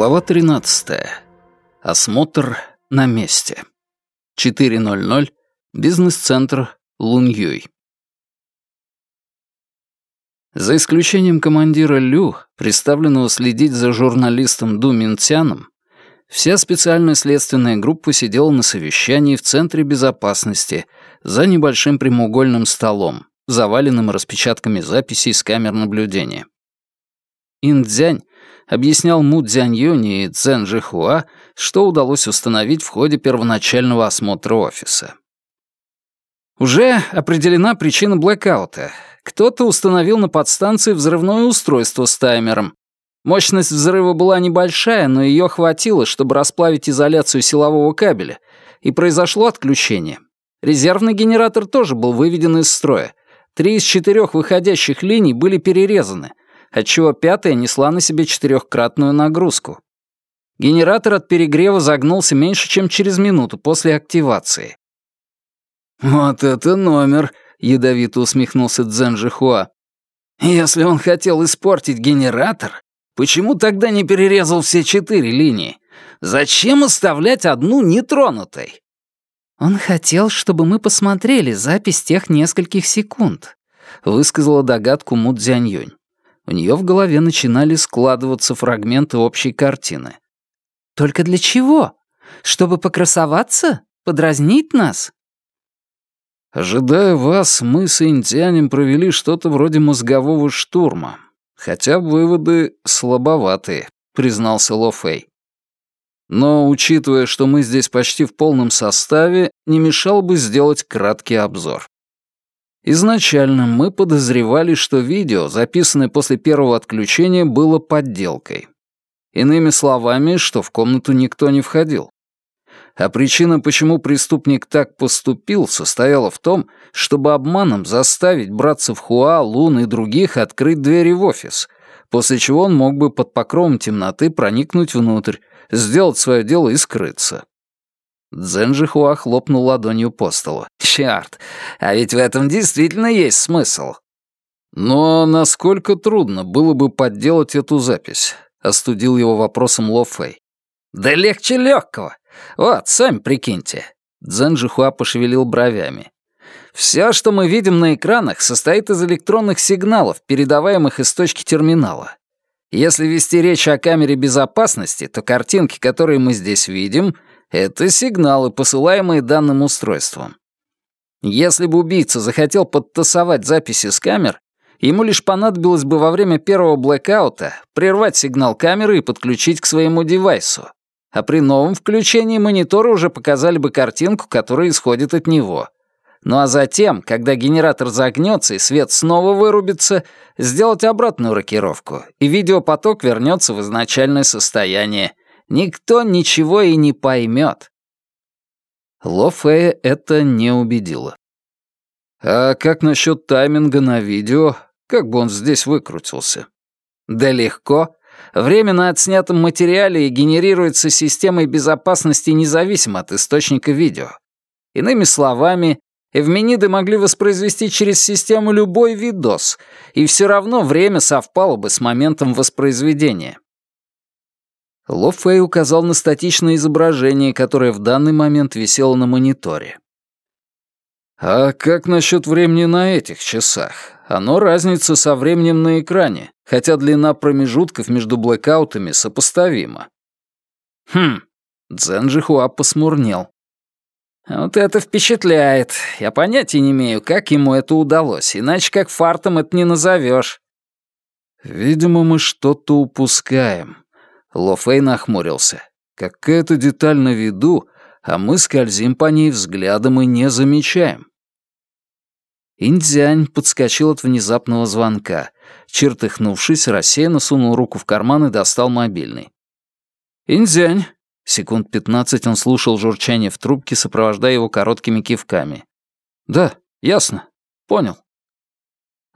Глава 13. Осмотр на месте. 4.00. Бизнес-центр Луньюй. За исключением командира Лю, представленного следить за журналистом Ду Минтяном, вся специальная следственная группа сидела на совещании в Центре безопасности за небольшим прямоугольным столом, заваленным распечатками записей с камер наблюдения. Индзянь объяснял Му Цзяньюни и Цзэн Жихуа, что удалось установить в ходе первоначального осмотра офиса. Уже определена причина блэкаута. Кто-то установил на подстанции взрывное устройство с таймером. Мощность взрыва была небольшая, но ее хватило, чтобы расплавить изоляцию силового кабеля, и произошло отключение. Резервный генератор тоже был выведен из строя. Три из четырех выходящих линий были перерезаны, отчего пятая несла на себе четырехкратную нагрузку. Генератор от перегрева загнулся меньше, чем через минуту после активации. «Вот это номер!» — ядовито усмехнулся Цзэн Жихуа. «Если он хотел испортить генератор, почему тогда не перерезал все четыре линии? Зачем оставлять одну нетронутой?» «Он хотел, чтобы мы посмотрели запись тех нескольких секунд», — высказала догадку Му Цзяньюнь. У нее в голове начинали складываться фрагменты общей картины. «Только для чего? Чтобы покрасоваться? Подразнить нас?» «Ожидая вас, мы с индианем провели что-то вроде мозгового штурма. Хотя выводы слабоватые», — признался Ло Фэй. «Но, учитывая, что мы здесь почти в полном составе, не мешал бы сделать краткий обзор. Изначально мы подозревали, что видео, записанное после первого отключения, было подделкой. Иными словами, что в комнату никто не входил. А причина, почему преступник так поступил, состояла в том, чтобы обманом заставить братцев Хуа, Лун и других открыть двери в офис, после чего он мог бы под покровом темноты проникнуть внутрь, сделать свое дело и скрыться. Дзен Жихуа хлопнул ладонью по столу. «Чёрт, а ведь в этом действительно есть смысл». «Но насколько трудно было бы подделать эту запись?» — остудил его вопросом Ло Фэй. «Да легче легкого. Вот, сами прикиньте». Дзен Жихуа пошевелил бровями. «Все, что мы видим на экранах, состоит из электронных сигналов, передаваемых из точки терминала. Если вести речь о камере безопасности, то картинки, которые мы здесь видим, это сигналы, посылаемые данным устройством. Если бы убийца захотел подтасовать записи с камер, ему лишь понадобилось бы во время первого блэкаута прервать сигнал камеры и подключить к своему девайсу. А при новом включении монитора уже показали бы картинку, которая исходит от него. Ну а затем, когда генератор загнется и свет снова вырубится, сделать обратную рокировку, и видеопоток вернется в изначальное состояние, Никто ничего и не поймет. Ло Фея это не убедило. А как насчет тайминга на видео? Как бы он здесь выкрутился? Да легко. Время на отснятом материале генерируется системой безопасности независимо от источника видео. Иными словами, Эвмениды могли воспроизвести через систему любой видос, и все равно время совпало бы с моментом воспроизведения. Ло Фэй указал на статичное изображение, которое в данный момент висело на мониторе. «А как насчет времени на этих часах? Оно разница со временем на экране, хотя длина промежутков между блэкаутами сопоставима». «Хм», — Цзэн Жихуа посмурнел. «Вот это впечатляет. Я понятия не имею, как ему это удалось, иначе как фартом это не назовешь». «Видимо, мы что-то упускаем», Ло Фэй нахмурился. Какая-то деталь на виду, а мы скользим по ней взглядом и не замечаем. Индзянь подскочил от внезапного звонка. Чертыхнувшись, рассеянно сунул руку в карман и достал мобильный. «Индзянь!» Секунд пятнадцать он слушал журчание в трубке, сопровождая его короткими кивками. «Да, ясно. Понял».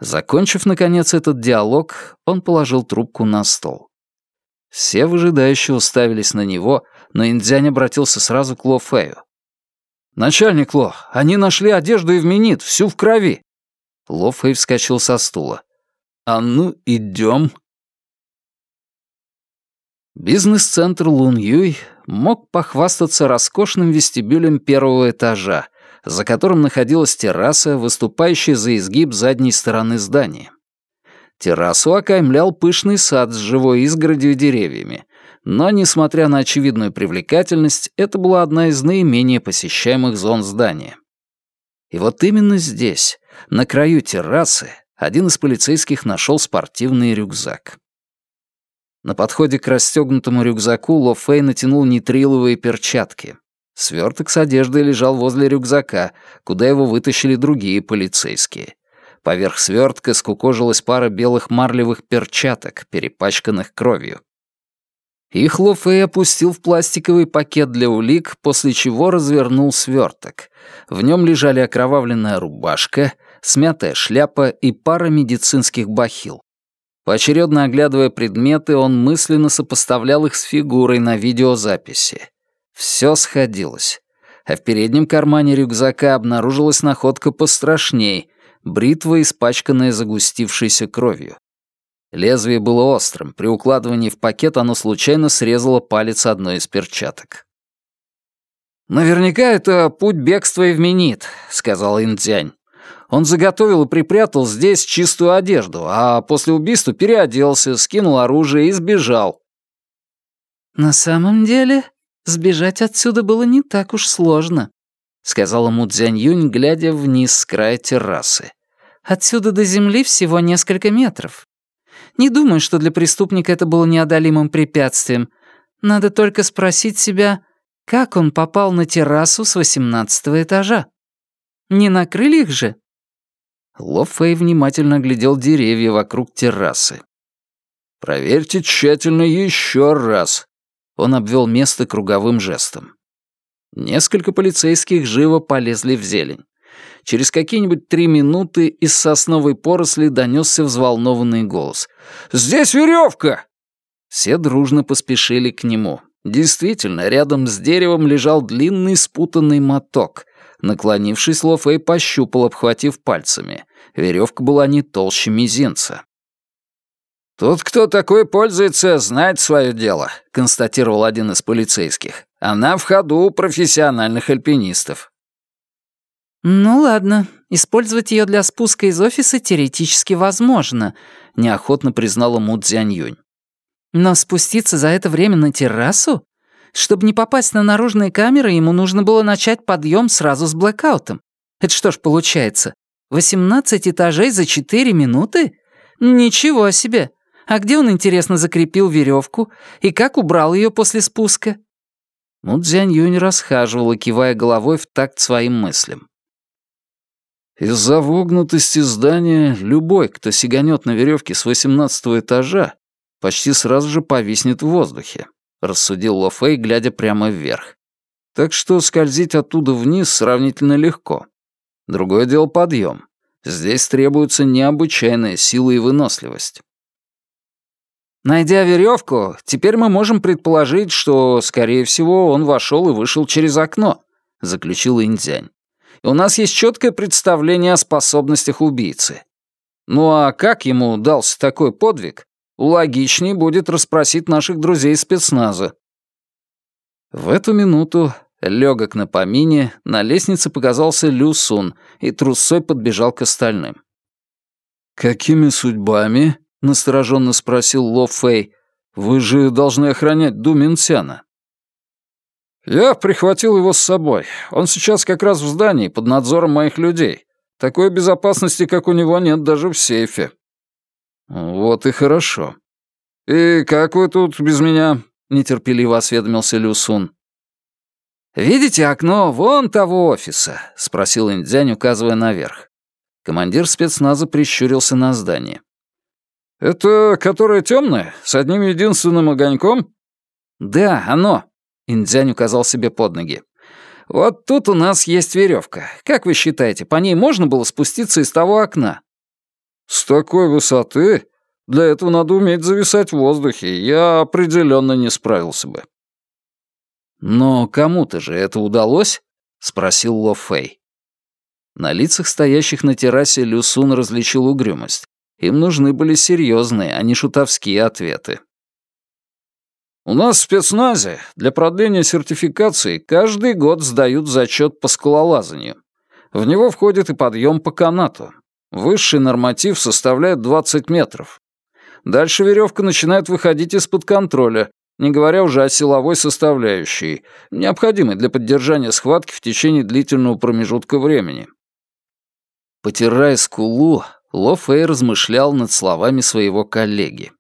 Закончив, наконец, этот диалог, он положил трубку на стол. Все выжидающе уставились на него, но Индзянь обратился сразу к Ло Фэю. «Начальник Ло, они нашли одежду и вменит, всю в крови!» Ло Фэй вскочил со стула. «А ну, идем!» Бизнес-центр Лун Юй мог похвастаться роскошным вестибюлем первого этажа, за которым находилась терраса, выступающая за изгиб задней стороны здания. Террасу окаймлял пышный сад с живой изгородью и деревьями, но, несмотря на очевидную привлекательность, это была одна из наименее посещаемых зон здания. И вот именно здесь, на краю террасы, один из полицейских нашел спортивный рюкзак. На подходе к расстегнутому рюкзаку Ло Фэй натянул нитриловые перчатки. Сверток с одеждой лежал возле рюкзака, куда его вытащили другие полицейские. Поверх свертка скукожилась пара белых марлевых перчаток, перепачканных кровью. Их Ло Фэй опустил в пластиковый пакет для улик, после чего развернул сверток. В нем лежали окровавленная рубашка, смятая шляпа и пара медицинских бахил. Поочередно оглядывая предметы, он мысленно сопоставлял их с фигурой на видеозаписи. Все сходилось. А в переднем кармане рюкзака обнаружилась находка пострашней — бритва, испачканная загустившейся кровью. Лезвие было острым, при укладывании в пакет оно случайно срезало палец одной из перчаток. «Наверняка это путь бегства Эвменит», — сказал Индзянь. Он заготовил и припрятал здесь чистую одежду, а после убийства переоделся, скинул оружие и сбежал. «На самом деле, сбежать отсюда было не так уж сложно», — сказала Му Цзянь глядя вниз с края террасы. «Отсюда до земли всего несколько метров. Не думаю, что для преступника это было неодолимым препятствием. Надо только спросить себя, как он попал на террасу с восемнадцатого этажа. Не на крыльях же?» Ло Фэй внимательно глядел деревья вокруг террасы. «Проверьте тщательно еще раз», — он обвел место круговым жестом. Несколько полицейских живо полезли в зелень. Через какие-нибудь три минуты из сосновой поросли донесся взволнованный голос. «Здесь веревка!» Все дружно поспешили к нему. Действительно, рядом с деревом лежал длинный спутанный моток, Наклонившись, Ло Фэй пощупал, обхватив пальцами. Веревка была не толще мизинца. «Тут кто такой пользуется, знает свое дело», — констатировал один из полицейских. «Она в ходу у профессиональных альпинистов». «Ну ладно, использовать ее для спуска из офиса теоретически возможно», — неохотно признала Му Цзянь «Но спуститься за это время на террасу? Чтобы не попасть на наружные камеры, ему нужно было начать подъем сразу с блэкаутом. Это что ж получается? 18 этажей за 4 минуты? Ничего себе! А где он, интересно, закрепил веревку и как убрал ее после спуска? Ну, Цзянь Юнь расхаживала, кивая головой в такт своим мыслям. Из-за вогнутости здания любой, кто сиганет на веревке с восемнадцатого этажа, почти сразу же повиснет в воздухе рассудил Ло Фэй, глядя прямо вверх. Так что скользить оттуда вниз сравнительно легко. Другое дело подъем. Здесь требуется необычайная сила и выносливость. Найдя веревку, теперь мы можем предположить, что, скорее всего, он вошел и вышел через окно, заключил Индзянь. И у нас есть четкое представление о способностях убийцы. Ну а как ему удался такой подвиг, Логичнее будет расспросить наших друзей спецназа». В эту минуту, легок на помине, на лестнице показался Лю Сун и трусой подбежал к остальным. «Какими судьбами?» — настороженно спросил Ло Фэй. «Вы же должны охранять Ду Минсяна». «Я прихватил его с собой. Он сейчас как раз в здании, под надзором моих людей. Такой безопасности, как у него, нет даже в сейфе», «Вот и хорошо. И как вы тут без меня?» — нетерпеливо осведомился Люсун. «Видите окно вон того офиса?» — спросил Индзянь, указывая наверх. Командир спецназа прищурился на здание. «Это которое темное, с одним единственным огоньком?» «Да, оно», — Индзянь указал себе под ноги. «Вот тут у нас есть веревка. Как вы считаете, по ней можно было спуститься из того окна?» «С такой высоты? Для этого надо уметь зависать в воздухе. Я определенно не справился бы». «Но кому-то же это удалось?» — спросил Ло Фэй. На лицах стоящих на террасе Люсун различил угрюмость. Им нужны были серьезные, а не шутовские ответы. У нас в спецназе для продления сертификации каждый год сдают зачет по скалолазанию. В него входит и подъем по канату. Высший норматив составляет 20 метров. Дальше веревка начинает выходить из-под контроля, не говоря уже о силовой составляющей, необходимой для поддержания схватки в течение длительного промежутка времени. Потирая скулу, Ло Фэй размышлял над словами своего коллеги.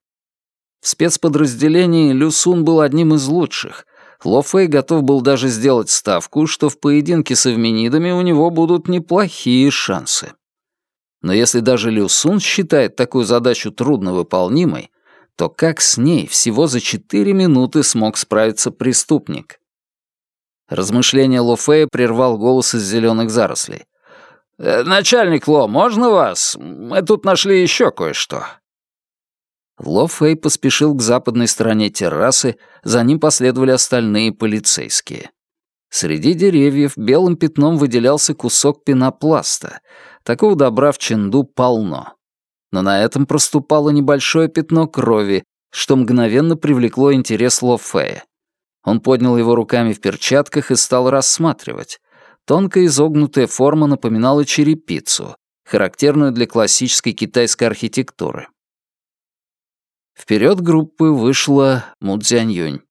В спецподразделении Лю Сун был одним из лучших. Ло Фэй готов был даже сделать ставку, что в поединке с эвменидами у него будут неплохие шансы. Но если даже Лю Сун считает такую задачу трудновыполнимой, то как с ней всего за четыре минуты смог справиться преступник? Размышление Ло Фея прервал голос из зеленых зарослей. «Э, «Начальник Ло, можно вас? Мы тут нашли еще кое-что». Ло Фэй поспешил к западной стороне террасы, за ним последовали остальные полицейские. Среди деревьев белым пятном выделялся кусок пенопласта, Такого добра в Ченду полно. Но на этом проступало небольшое пятно крови, что мгновенно привлекло интерес Ло Фея. Он поднял его руками в перчатках и стал рассматривать. Тонкая изогнутая форма напоминала черепицу, характерную для классической китайской архитектуры. Вперед группы вышла Мудзянь-Юнь.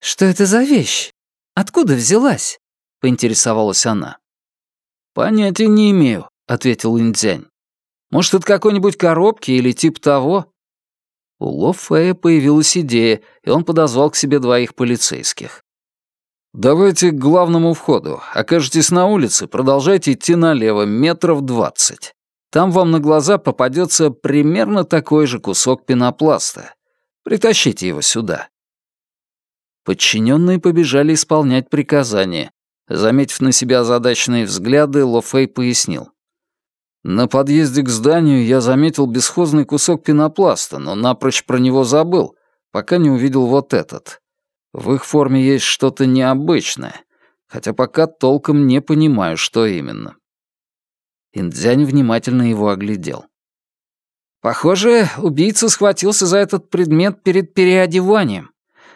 «Что это за вещь? Откуда взялась?» — поинтересовалась она. «Понятия не имею», — ответил Индзянь. «Может, это какой-нибудь коробки или тип того?» У Ло Фэя появилась идея, и он подозвал к себе двоих полицейских. «Давайте к главному входу. Окажетесь на улице, продолжайте идти налево, метров двадцать. Там вам на глаза попадется примерно такой же кусок пенопласта. Притащите его сюда». Подчиненные побежали исполнять приказания, Заметив на себя озадаченные взгляды, Ло Фэй пояснил. «На подъезде к зданию я заметил бесхозный кусок пенопласта, но напрочь про него забыл, пока не увидел вот этот. В их форме есть что-то необычное, хотя пока толком не понимаю, что именно». Индзянь внимательно его оглядел. «Похоже, убийца схватился за этот предмет перед переодеванием.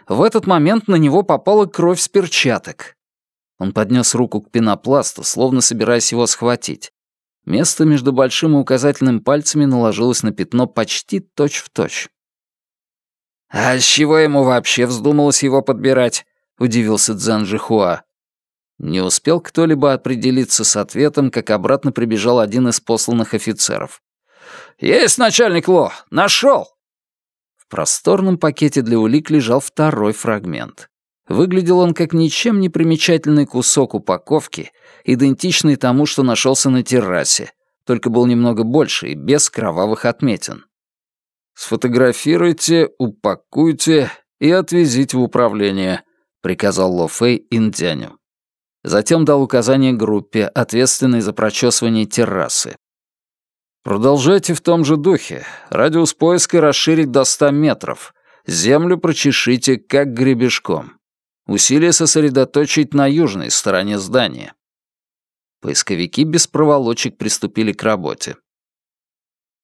В этот момент на него попала кровь с перчаток. Он поднес руку к пенопласту, словно собираясь его схватить. Место между большим и указательным пальцами наложилось на пятно почти точь-в-точь. «А с чего ему вообще вздумалось его подбирать?» — удивился Цзэн Жихуа. Не успел кто-либо определиться с ответом, как обратно прибежал один из посланных офицеров. «Есть, начальник Ло! Нашел!» В просторном пакете для улик лежал второй фрагмент. Выглядел он как ничем не примечательный кусок упаковки, идентичный тому, что нашелся на террасе, только был немного больше и без кровавых отметин. «Сфотографируйте, упакуйте и отвезите в управление», — приказал Ло Фэй Индяню. Затем дал указание группе, ответственной за прочесывание террасы. «Продолжайте в том же духе. Радиус поиска расширить до 100 метров. Землю прочешите, как гребешком. Усилия сосредоточить на южной стороне здания. Поисковики без проволочек приступили к работе.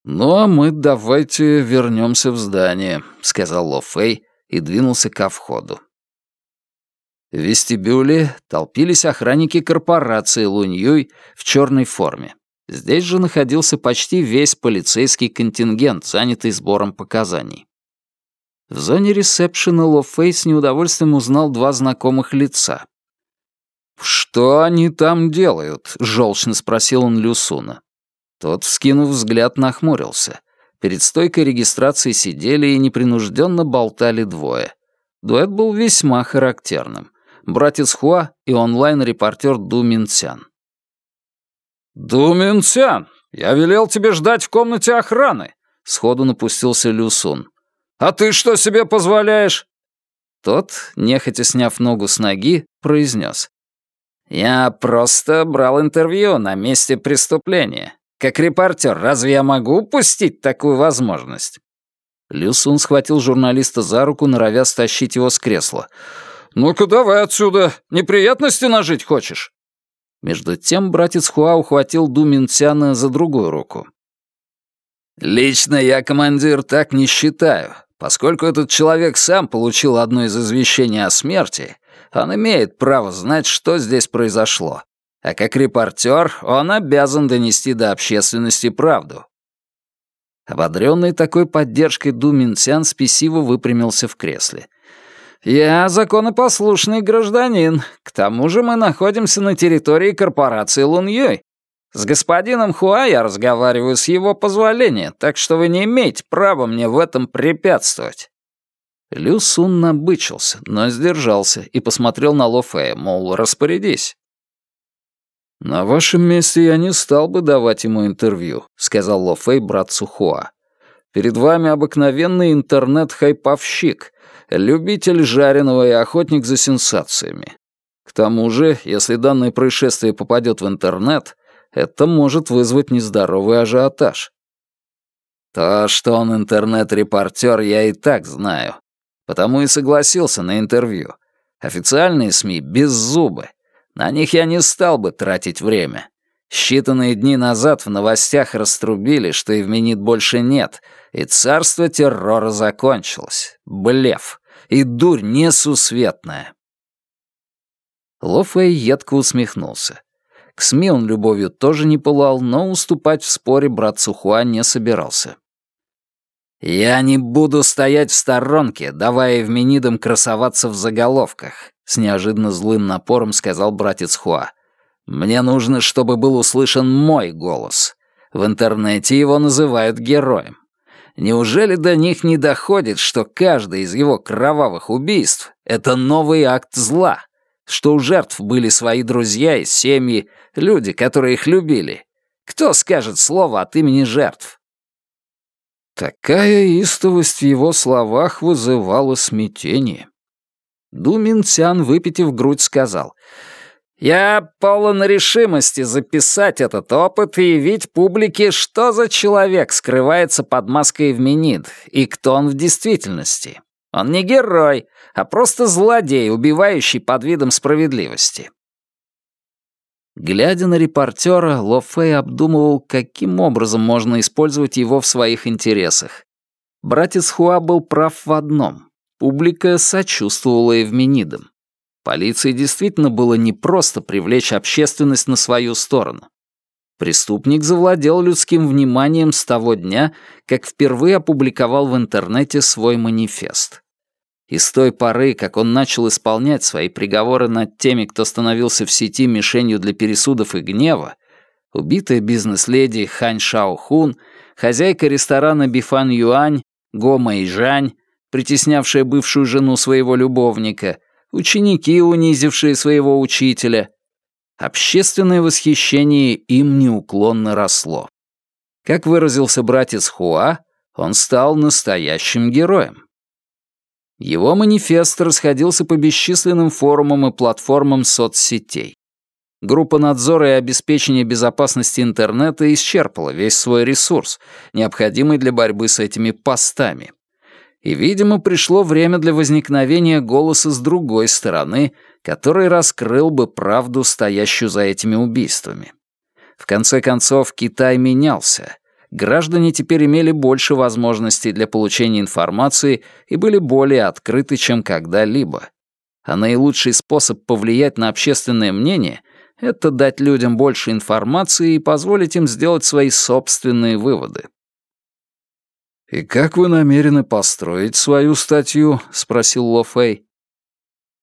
«Ну а мы давайте вернемся в здание», — сказал Ло Фэй и двинулся ко входу. В вестибюле толпились охранники корпорации Луньюй в черной форме. Здесь же находился почти весь полицейский контингент, занятый сбором показаний. В зоне ресепшена Ло Фэй с неудовольствием узнал два знакомых лица. «Что они там делают?» — желчно спросил он Люсуна. Тот, вскинув взгляд, нахмурился. Перед стойкой регистрации сидели и непринужденно болтали двое. Дуэт был весьма характерным. Братец Хуа и онлайн-репортер Ду Минцян. «Ду Минцян, я велел тебе ждать в комнате охраны!» Сходу напустился Люсун. «А ты что себе позволяешь?» Тот, нехотя сняв ногу с ноги, произнес. «Я просто брал интервью на месте преступления. Как репортер, разве я могу упустить такую возможность?» Люсун схватил журналиста за руку, норовя стащить его с кресла. «Ну-ка давай отсюда! Неприятности нажить хочешь?» Между тем братец Хуа ухватил Ду Минцяна за другую руку. «Лично я, командир, так не считаю. Поскольку этот человек сам получил одно из извещений о смерти, он имеет право знать, что здесь произошло. А как репортер он обязан донести до общественности правду. Ободренный такой поддержкой Ду Минсян спесиво выпрямился в кресле. «Я законопослушный гражданин. К тому же мы находимся на территории корпорации Лун Юй. С господином Хуа я разговариваю с его позволения, так что вы не имеете права мне в этом препятствовать». Лю Сун набычился, но сдержался и посмотрел на Ло Фэя, мол, распорядись. «На вашем месте я не стал бы давать ему интервью», — сказал Ло Фэй братцу Хуа. «Перед вами обыкновенный интернет-хайповщик, любитель жареного и охотник за сенсациями. К тому же, если данное происшествие попадет в интернет, это может вызвать нездоровый ажиотаж. То, что он интернет-репортер, я и так знаю. Потому и согласился на интервью. Официальные СМИ без зубы. На них я не стал бы тратить время. Считанные дни назад в новостях раструбили, что Евменит больше нет, и царство террора закончилось. Блеф. И дурь несусветная. Ло Фэй едко усмехнулся. К СМИ он любовью тоже не пылал, но уступать в споре брат Сухуа не собирался. «Я не буду стоять в сторонке, давая Евменидам красоваться в заголовках», — с неожиданно злым напором сказал братец Хуа. «Мне нужно, чтобы был услышан мой голос. В интернете его называют героем. Неужели до них не доходит, что каждое из его кровавых убийств — это новый акт зла?» что у жертв были свои друзья и семьи, люди, которые их любили. Кто скажет слово от имени жертв? Такая истовость в его словах вызывала смятение. Ду Минцян, выпитив грудь, сказал, «Я полон решимости записать этот опыт и явить публике, что за человек скрывается под маской в Менид и кто он в действительности. Он не герой, а просто злодей, убивающий под видом справедливости. Глядя на репортера, Ло Фэй обдумывал, каким образом можно использовать его в своих интересах. Братец Хуа был прав в одном. Публика сочувствовала Эвменидам. Полиции действительно было непросто привлечь общественность на свою сторону. Преступник завладел людским вниманием с того дня, как впервые опубликовал в интернете свой манифест. И с той поры, как он начал исполнять свои приговоры над теми, кто становился в сети мишенью для пересудов и гнева, убитая бизнес-леди Хань Шао Хун, хозяйка ресторана Бифан Юань, Го Мэй Жань, притеснявшая бывшую жену своего любовника, ученики, унизившие своего учителя, общественное восхищение им неуклонно росло. Как выразился братец Хуа, он стал настоящим героем. Его манифест расходился по бесчисленным форумам и платформам соцсетей. Группа надзора и обеспечения безопасности интернета исчерпала весь свой ресурс, необходимый для борьбы с этими постами. И, видимо, пришло время для возникновения голоса с другой стороны, который раскрыл бы правду, стоящую за этими убийствами. В конце концов, Китай менялся, граждане теперь имели больше возможностей для получения информации и были более открыты, чем когда-либо. А наилучший способ повлиять на общественное мнение — это дать людям больше информации и позволить им сделать свои собственные выводы. «И как вы намерены построить свою статью?» — спросил Ло Фэй.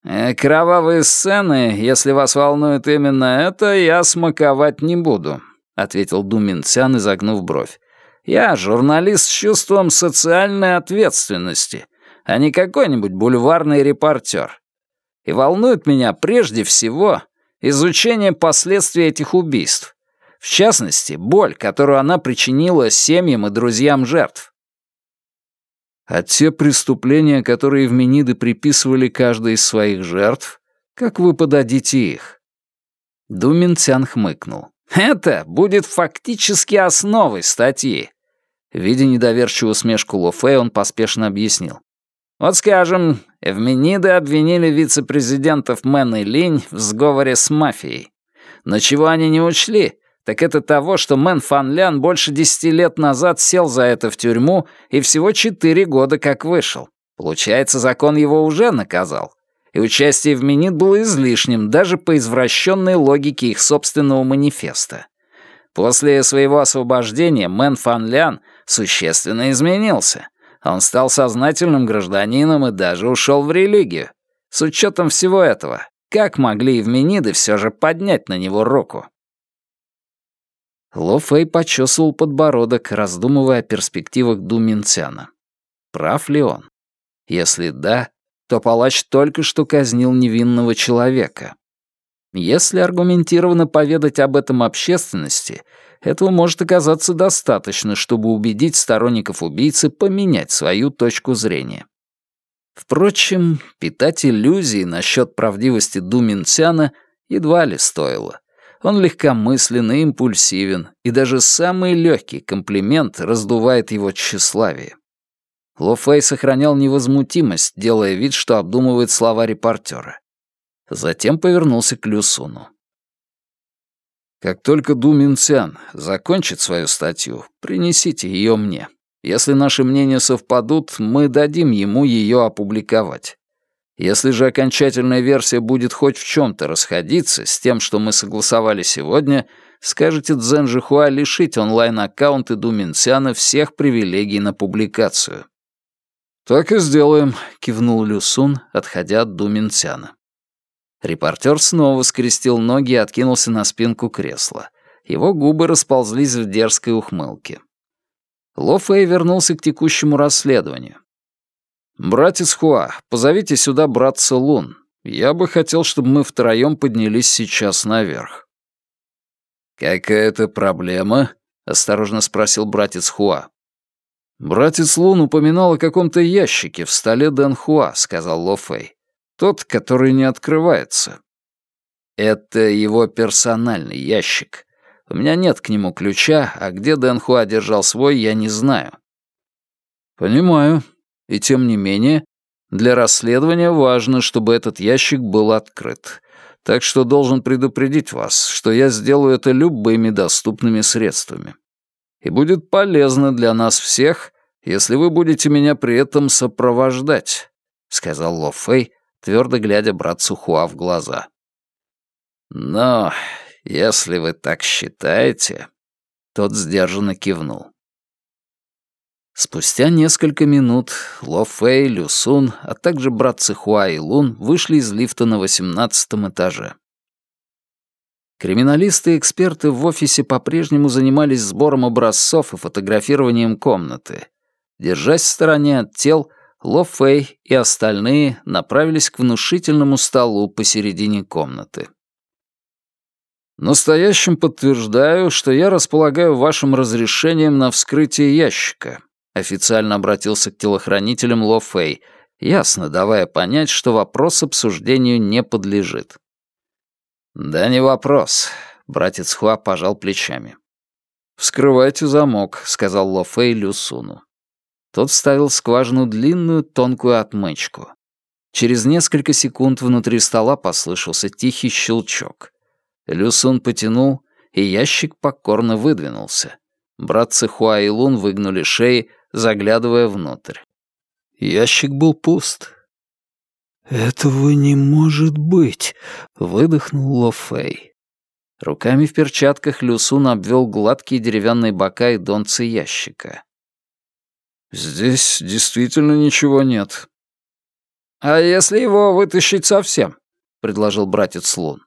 «Э, «Кровавые сцены, если вас волнует именно это, я смаковать не буду ответил Думинцян, изогнув бровь. «Я журналист с чувством социальной ответственности, а не какой-нибудь бульварный репортер. И волнует меня прежде всего изучение последствий этих убийств, в частности, боль, которую она причинила семьям и друзьям жертв. А те преступления, которые в Мениды приписывали каждой из своих жертв, как вы подадите их?» Думин Цян хмыкнул. Это будет фактически основой статьи. Видя недоверчивую усмешку Лофе, он поспешно объяснил. Вот скажем, Эвмениды обвинили вице-президентов Мэн и Линь в сговоре с мафией. Но чего они не учли, так это того, что Мэн Фан Лян больше десяти лет назад сел за это в тюрьму и всего четыре года как вышел. Получается, закон его уже наказал. И участие Эвменид было излишним, даже по извращенной логике их собственного манифеста. После своего освобождения Мэн Фан Лян существенно изменился. Он стал сознательным гражданином и даже ушел в религию. С учетом всего этого, как могли Евмениды все же поднять на него руку? Ло Фэй почесывал подбородок, раздумывая о перспективах Ду Минцяна. Прав ли он? Если да, то палач только что казнил невинного человека. Если аргументированно поведать об этом общественности, этого может оказаться достаточно, чтобы убедить сторонников убийцы поменять свою точку зрения. Впрочем, питать иллюзии насчет правдивости Ду Минцяна едва ли стоило. Он легкомыслен и импульсивен, и даже самый легкий комплимент раздувает его тщеславие. Ло Фэй сохранял невозмутимость, делая вид, что обдумывает слова репортера. Затем повернулся к Люсуну. «Как только Ду Минцян закончит свою статью, принесите ее мне. Если наши мнения совпадут, мы дадим ему ее опубликовать. Если же окончательная версия будет хоть в чем-то расходиться с тем, что мы согласовали сегодня, скажете Цзэн Жихуа лишить онлайн-аккаунты Думинсяна всех привилегий на публикацию. «Так и сделаем», — кивнул Люсун, отходя от Думинсяна. Репортер снова скрестил ноги и откинулся на спинку кресла. Его губы расползлись в дерзкой ухмылке. Ло Фэй вернулся к текущему расследованию. «Братец Хуа, позовите сюда братца Лун. Я бы хотел, чтобы мы втроем поднялись сейчас наверх». «Какая-то проблема?» — осторожно спросил братец Хуа. «Братец Лун упоминал о каком-то ящике в столе Дэн Хуа», — сказал Ло Фэй. «Тот, который не открывается». «Это его персональный ящик. У меня нет к нему ключа, а где Дэн Хуа держал свой, я не знаю». «Понимаю. И тем не менее, для расследования важно, чтобы этот ящик был открыт. Так что должен предупредить вас, что я сделаю это любыми доступными средствами. И будет полезно для нас всех, если вы будете меня при этом сопровождать», — сказал Ло Фэй, твердо глядя братцу Хуа в глаза. «Но если вы так считаете...» Тот сдержанно кивнул. Спустя несколько минут Ло Фэй, Лю Сун, а также братцы Хуа и Лун вышли из лифта на восемнадцатом этаже. Криминалисты и эксперты в офисе по-прежнему занимались сбором образцов и фотографированием комнаты. Держась в стороне от тел, Ло Фэй и остальные направились к внушительному столу посередине комнаты. «Настоящим подтверждаю, что я располагаю вашим разрешением на вскрытие ящика», Официально обратился к телохранителям Ло Фэй, ясно давая понять, что вопрос обсуждению не подлежит. «Да не вопрос», — братец Хуа пожал плечами. «Вскрывайте замок», — сказал Ло Фэй Люсуну. Тот вставил в скважину длинную тонкую отмычку. Через несколько секунд внутри стола послышался тихий щелчок. Люсун потянул, и ящик покорно выдвинулся. Братцы Хуа и Лун выгнули шеи, заглядывая внутрь. Ящик был пуст. «Этого не может быть!» — выдохнул Ло Фэй. Руками в перчатках Люсун обвел гладкие деревянные бока и донцы ящика. «Здесь действительно ничего нет». «А если его вытащить совсем?» — предложил братец Лун.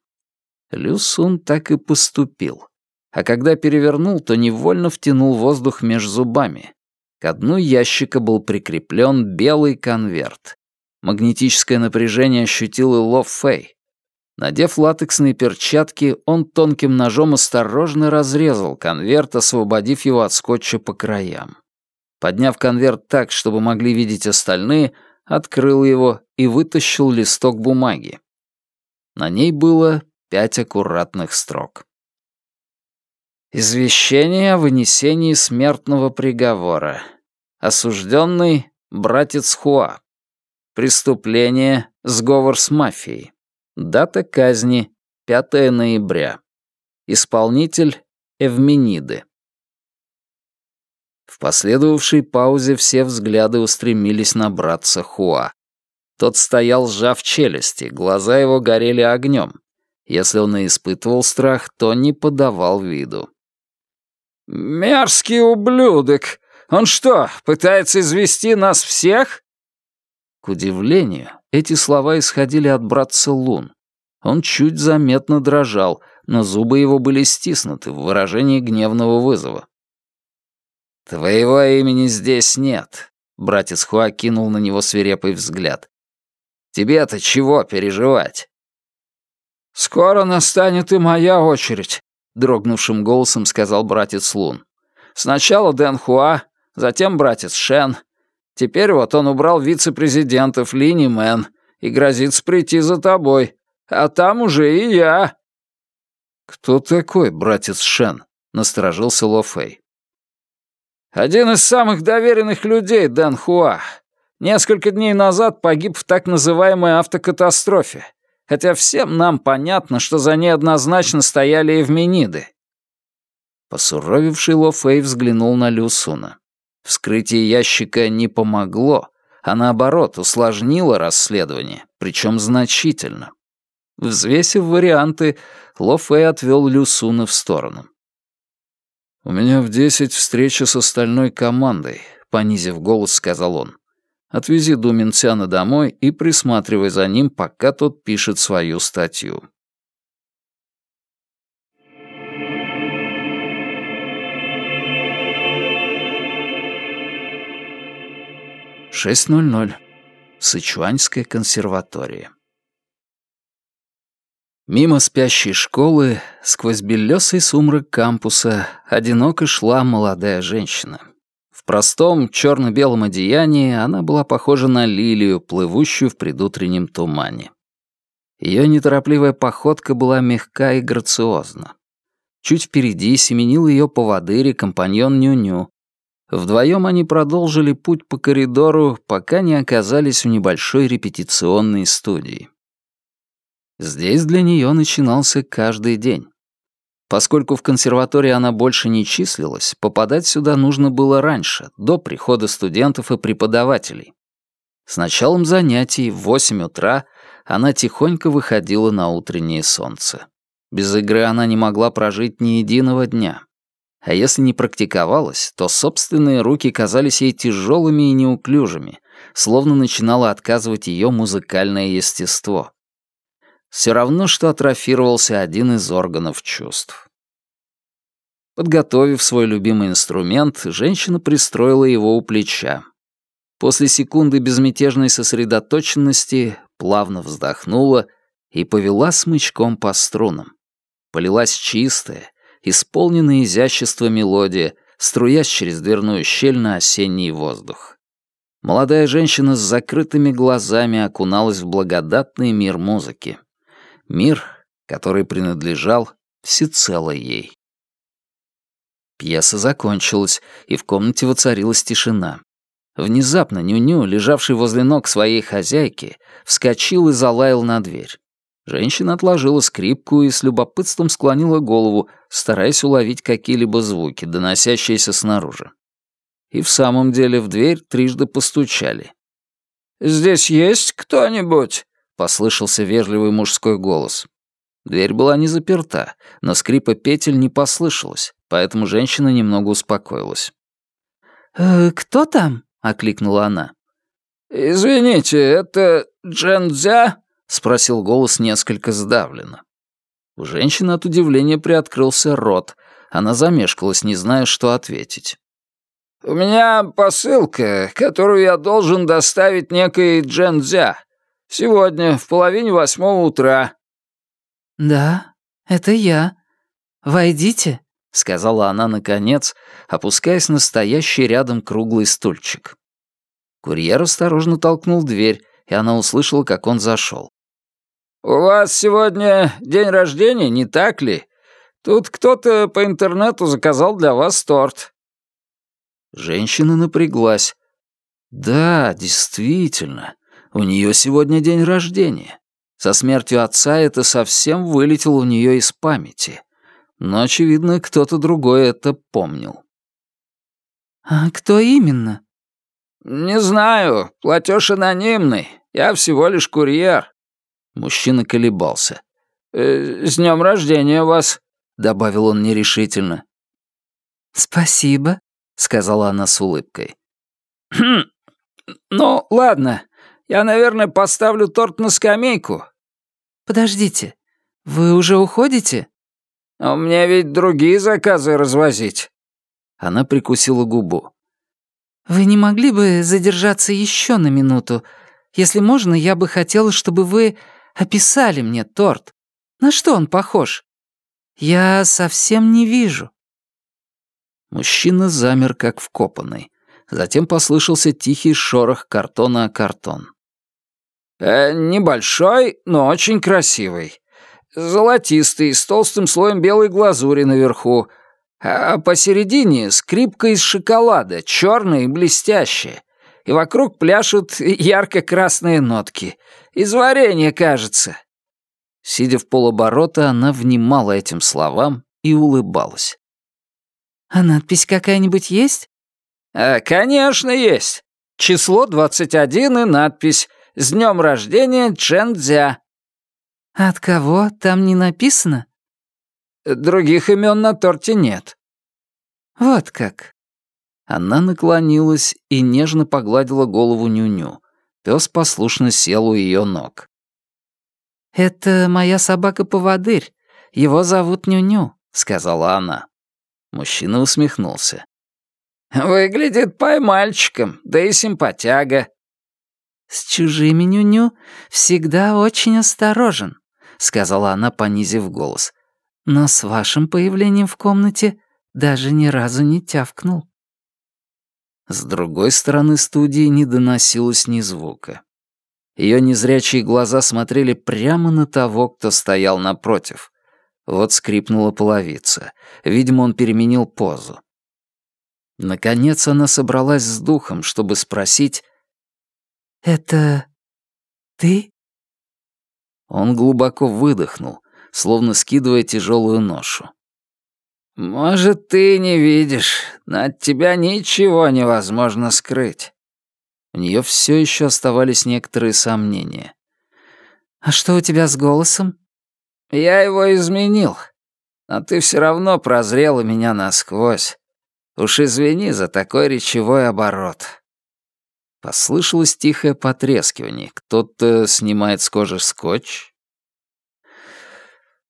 Люсун так и поступил. А когда перевернул, то невольно втянул воздух меж зубами. К дну ящика был прикреплен белый конверт. Магнетическое напряжение ощутил и Ло Фэй. Надев латексные перчатки, он тонким ножом осторожно разрезал конверт, освободив его от скотча по краям. Подняв конверт так, чтобы могли видеть остальные, открыл его и вытащил листок бумаги. На ней было пять аккуратных строк. Извещение о вынесении смертного приговора. Осужденный — братец Хуа. Преступление — сговор с мафией. Дата казни — 5 ноября. Исполнитель Эвмениды. В последовавшей паузе все взгляды устремились на братца Хуа. Тот стоял, сжав челюсти, глаза его горели огнем. Если он и испытывал страх, то не подавал виду. «Мерзкий ублюдок! Он что, пытается извести нас всех?» К удивлению, эти слова исходили от братца Лун. Он чуть заметно дрожал, но зубы его были стиснуты в выражении гневного вызова. «Твоего имени здесь нет», — братец Хуа кинул на него свирепый взгляд. «Тебе-то чего переживать?» «Скоро настанет и моя очередь», — дрогнувшим голосом сказал братец Лун. «Сначала Дэн Хуа, затем братец Шен. Теперь вот он убрал вице-президентов Лини Мэн и грозится прийти за тобой. А там уже и я». «Кто такой братец Шен?» — насторожился Ло Фэй. «Один из самых доверенных людей Дэн Хуа. Несколько дней назад погиб в так называемой автокатастрофе хотя всем нам понятно, что за ней однозначно стояли Эвмениды. Посуровевший Ло Фэй взглянул на Люсуна. Вскрытие ящика не помогло, а наоборот усложнило расследование, причем значительно. Взвесив варианты, Ло Фэй отвел Люсуна в сторону. «У меня в десять встреча с остальной командой», — понизив голос, сказал он. Отвези Думинцяна домой и присматривай за ним, пока тот пишет свою статью. Шесть ноль ноль. Сычуаньская консерватория. Мимо спящей школы, сквозь белесый сумрак кампуса, одиноко шла молодая женщина. В простом черно-белом одеянии она была похожа на лилию, плывущую в предутреннем тумане. Ее неторопливая походка была мягка и грациозна. Чуть впереди семенил ее поводырь и компаньон Ню-Ню. Вдвоем они продолжили путь по коридору, пока не оказались в небольшой репетиционной студии. Здесь для нее начинался каждый день. Поскольку в консерватории она больше не числилась, попадать сюда нужно было раньше, до прихода студентов и преподавателей. С началом занятий в 8 утра она тихонько выходила на утреннее солнце. Без игры она не могла прожить ни единого дня. А если не практиковалась, то собственные руки казались ей тяжелыми и неуклюжими, словно начинало отказывать ее музыкальное естество. Все равно, что атрофировался один из органов чувств. Подготовив свой любимый инструмент, женщина пристроила его у плеча. После секунды безмятежной сосредоточенности плавно вздохнула и повела смычком по струнам. Полилась чистая, исполненная изящества мелодия, струясь через дверную щель на осенний воздух. Молодая женщина с закрытыми глазами окуналась в благодатный мир музыки. Мир, который принадлежал всецело ей. Пьеса закончилась, и в комнате воцарилась тишина. Внезапно Нюню, -ню, лежавший возле ног своей хозяйки, вскочил и залаял на дверь. Женщина отложила скрипку и с любопытством склонила голову, стараясь уловить какие-либо звуки, доносящиеся снаружи. И в самом деле в дверь трижды постучали. «Здесь есть кто-нибудь?» — послышался вежливый мужской голос. Дверь была не заперта, но скрипа петель не послышалось, поэтому женщина немного успокоилась. «Э, «Кто там?» — окликнула она. «Извините, это Джэнзя?» — спросил голос несколько сдавленно. У женщины от удивления приоткрылся рот. Она замешкалась, не зная, что ответить. «У меня посылка, которую я должен доставить некой Джэнзя. Сегодня, в половине восьмого утра». «Да, это я. Войдите», — сказала она наконец, опускаясь на стоящий рядом круглый стульчик. Курьер осторожно толкнул дверь, и она услышала, как он зашел. «У вас сегодня день рождения, не так ли? Тут кто-то по интернету заказал для вас торт». Женщина напряглась. «Да, действительно. У нее сегодня день рождения. Со смертью отца это совсем вылетело у нее из памяти. Но, очевидно, кто-то другой это помнил. «А кто именно?» «Не знаю. Платеж анонимный. Я всего лишь курьер». Мужчина колебался. «Э, «С днем рождения вас», — добавил он нерешительно. «Спасибо», — сказала она с улыбкой. «Хм, ну, ладно. Я, наверное, поставлю торт на скамейку». «Подождите, вы уже уходите?» «У меня ведь другие заказы развозить». Она прикусила губу. «Вы не могли бы задержаться еще на минуту? Если можно, я бы хотела, чтобы вы описали мне торт. На что он похож? Я совсем не вижу». Мужчина замер, как вкопанный. Затем послышался тихий шорох картона о картон. «Э, «Небольшой, но очень красивый. Золотистый, с толстым слоем белой глазури наверху, а посередине скрипка из шоколада, черная и блестящая. И вокруг пляшут ярко-красные нотки. Из варенья, кажется. Сидя в полоборота, она внимала этим словам и улыбалась. «А надпись какая-нибудь есть?» а, «Конечно, есть. Число 21 и надпись «С днем рождения Чен Цзя». «От кого? Там не написано?» Других имен на торте нет». «Вот как». Она наклонилась и нежно погладила голову Нюню. Пес послушно сел у ее ног. «Это моя собака-поводырь. Его зовут Нюню», — сказала она. Мужчина усмехнулся. «Выглядит поймальчиком, да и симпатяга». «С чужими Нюню всегда очень осторожен», — сказала она, понизив голос но с вашим появлением в комнате даже ни разу не тявкнул». С другой стороны студии не доносилось ни звука. Ее незрячие глаза смотрели прямо на того, кто стоял напротив. Вот скрипнула половица. Видимо, он переменил позу. Наконец она собралась с духом, чтобы спросить «Это ты?» Он глубоко выдохнул, словно скидывая тяжелую ношу. «Может, ты не видишь, но от тебя ничего невозможно скрыть». У нее все еще оставались некоторые сомнения. «А что у тебя с голосом?» «Я его изменил, но ты все равно прозрела меня насквозь. Уж извини за такой речевой оборот». Послышалось тихое потрескивание. Кто-то снимает с кожи скотч,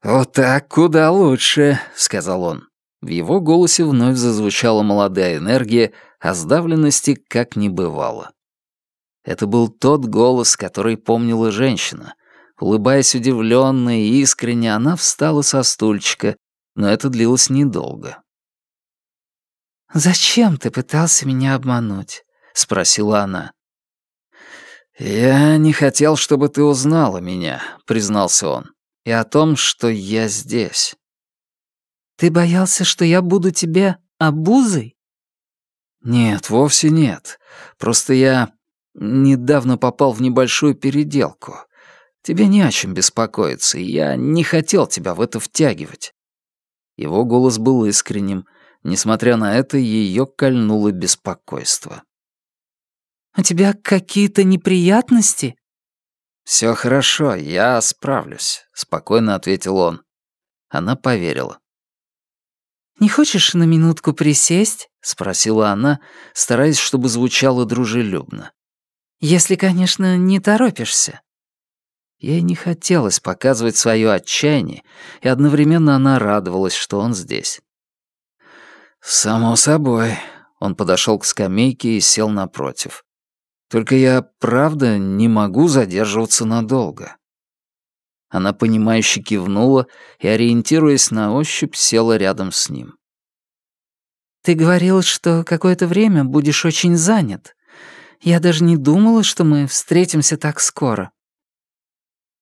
«Вот так куда лучше», — сказал он. В его голосе вновь зазвучала молодая энергия, а сдавленности как не бывало. Это был тот голос, который помнила женщина. Улыбаясь удивленно и искренне, она встала со стульчика, но это длилось недолго. «Зачем ты пытался меня обмануть?» — спросила она. «Я не хотел, чтобы ты узнала меня», — признался он и о том, что я здесь. Ты боялся, что я буду тебе обузой? Нет, вовсе нет. Просто я недавно попал в небольшую переделку. Тебе не о чем беспокоиться, и я не хотел тебя в это втягивать. Его голос был искренним. Несмотря на это, ее кольнуло беспокойство. «У тебя какие-то неприятности?» «Все хорошо, я справлюсь», — спокойно ответил он. Она поверила. «Не хочешь на минутку присесть?» — спросила она, стараясь, чтобы звучало дружелюбно. «Если, конечно, не торопишься». Ей не хотелось показывать свое отчаяние, и одновременно она радовалась, что он здесь. «Само собой». Он подошел к скамейке и сел напротив. Только я, правда, не могу задерживаться надолго». Она, понимающе кивнула и, ориентируясь на ощупь, села рядом с ним. «Ты говорил, что какое-то время будешь очень занят. Я даже не думала, что мы встретимся так скоро».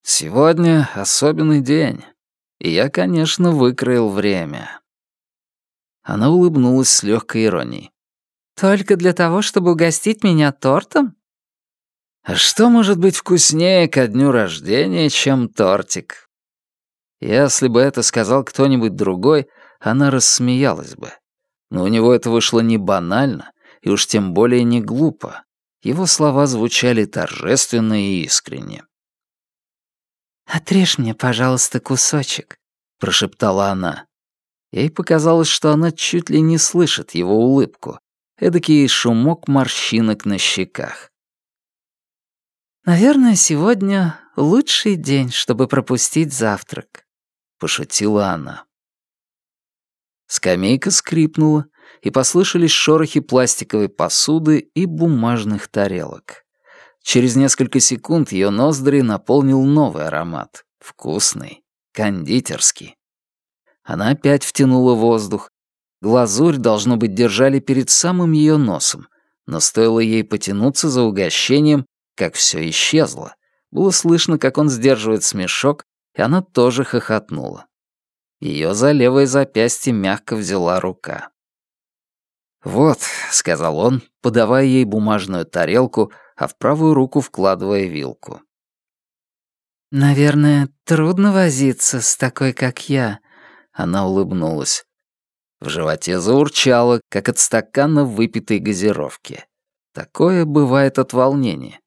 «Сегодня особенный день, и я, конечно, выкроил время». Она улыбнулась с легкой иронией. «Только для того, чтобы угостить меня тортом?» А что может быть вкуснее ко дню рождения, чем тортик? Если бы это сказал кто-нибудь другой, она рассмеялась бы. Но у него это вышло не банально, и уж тем более не глупо. Его слова звучали торжественно и искренне. «Отрежь мне, пожалуйста, кусочек», — прошептала она. Ей показалось, что она чуть ли не слышит его улыбку, эдакий шумок морщинок на щеках. «Наверное, сегодня лучший день, чтобы пропустить завтрак», — пошутила она. Скамейка скрипнула, и послышались шорохи пластиковой посуды и бумажных тарелок. Через несколько секунд ее ноздри наполнил новый аромат. Вкусный, кондитерский. Она опять втянула воздух. Глазурь, должно быть, держали перед самым ее носом, но стоило ей потянуться за угощением, как все исчезло. Было слышно, как он сдерживает смешок, и она тоже хохотнула. Ее за левое запястье мягко взяла рука. «Вот», — сказал он, подавая ей бумажную тарелку, а в правую руку вкладывая вилку. «Наверное, трудно возиться с такой, как я», — она улыбнулась. В животе заурчало, как от стакана выпитой газировки. Такое бывает от волнения.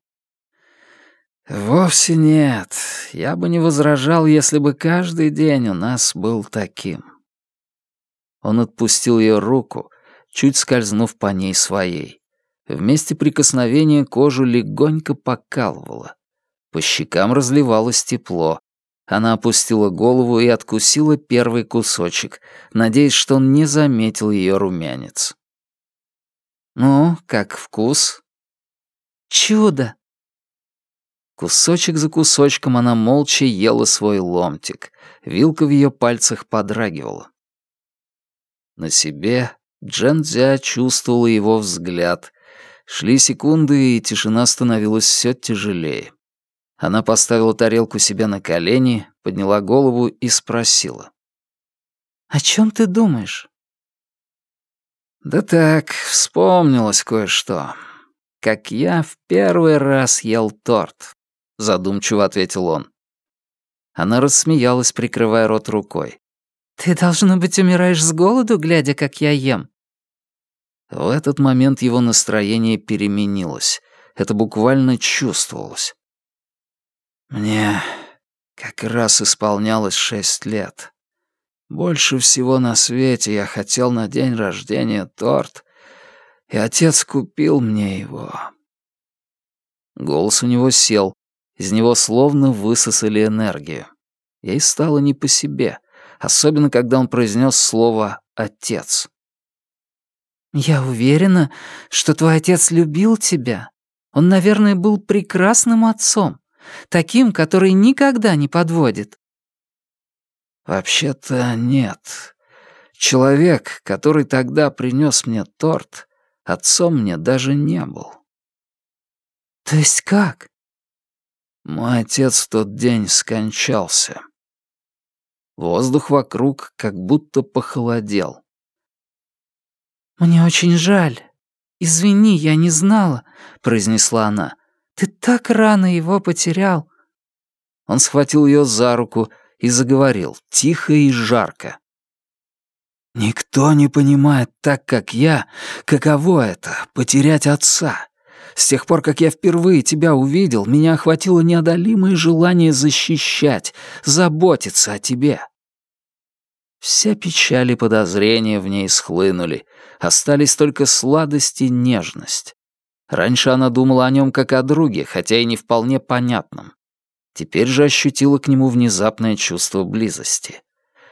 «Вовсе нет. Я бы не возражал, если бы каждый день у нас был таким». Он отпустил ее руку, чуть скользнув по ней своей. Вместе прикосновения кожу легонько покалывало. По щекам разливалось тепло. Она опустила голову и откусила первый кусочек, надеясь, что он не заметил ее румянец. «Ну, как вкус?» «Чудо!» Кусочек за кусочком она молча ела свой ломтик. Вилка в ее пальцах подрагивала. На себе Джензя чувствовала его взгляд. Шли секунды, и тишина становилась все тяжелее. Она поставила тарелку себе на колени, подняла голову и спросила. «О чем ты думаешь?» «Да так, вспомнилось кое-что. Как я в первый раз ел торт», — задумчиво ответил он. Она рассмеялась, прикрывая рот рукой. «Ты, должно быть, умираешь с голоду, глядя, как я ем?» В этот момент его настроение переменилось. Это буквально чувствовалось. Мне как раз исполнялось шесть лет. Больше всего на свете я хотел на день рождения торт, и отец купил мне его. Голос у него сел, из него словно высосали энергию. Ей стало не по себе, особенно когда он произнес слово «отец». «Я уверена, что твой отец любил тебя. Он, наверное, был прекрасным отцом, таким, который никогда не подводит». «Вообще-то нет. Человек, который тогда принес мне торт, отцом мне даже не был». «То есть как?» Мой отец в тот день скончался. Воздух вокруг как будто похолодел. «Мне очень жаль. Извини, я не знала», — произнесла она. «Ты так рано его потерял». Он схватил ее за руку и заговорил, тихо и жарко. «Никто не понимает так, как я, каково это — потерять отца. С тех пор, как я впервые тебя увидел, меня охватило неодолимое желание защищать, заботиться о тебе. Все печали и подозрения в ней схлынули, остались только сладость и нежность. Раньше она думала о нем как о друге, хотя и не вполне понятном. Теперь же ощутила к нему внезапное чувство близости.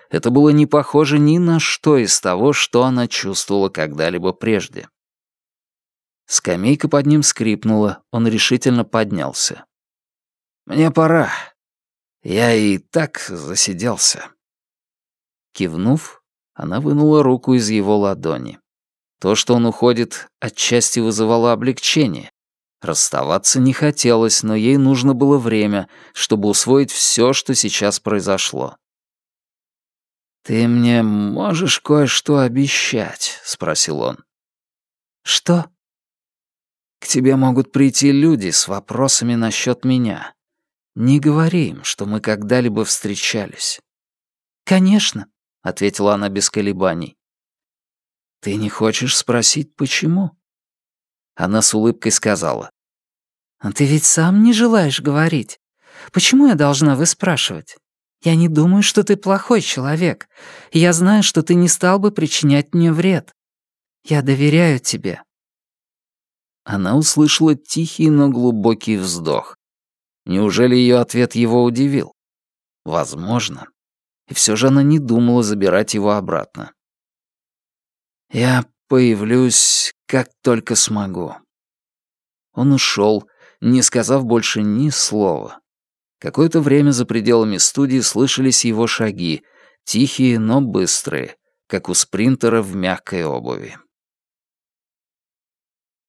Это было не похоже ни на что из того, что она чувствовала когда-либо прежде. Скамейка под ним скрипнула, он решительно поднялся. «Мне пора. Я и так засиделся». Кивнув, она вынула руку из его ладони. То, что он уходит, отчасти вызывало облегчение. Расставаться не хотелось, но ей нужно было время, чтобы усвоить все, что сейчас произошло. «Ты мне можешь кое-что обещать?» — спросил он. «Что?» «К тебе могут прийти люди с вопросами насчет меня. Не говори им, что мы когда-либо встречались». «Конечно», — ответила она без колебаний. «Ты не хочешь спросить, почему?» Она с улыбкой сказала. «А «Ты ведь сам не желаешь говорить. Почему я должна выспрашивать? Я не думаю, что ты плохой человек, я знаю, что ты не стал бы причинять мне вред. Я доверяю тебе». Она услышала тихий, но глубокий вздох. Неужели ее ответ его удивил? Возможно. И все же она не думала забирать его обратно. «Я появлюсь, как только смогу». Он ушел, не сказав больше ни слова. Какое-то время за пределами студии слышались его шаги, тихие, но быстрые, как у спринтера в мягкой обуви.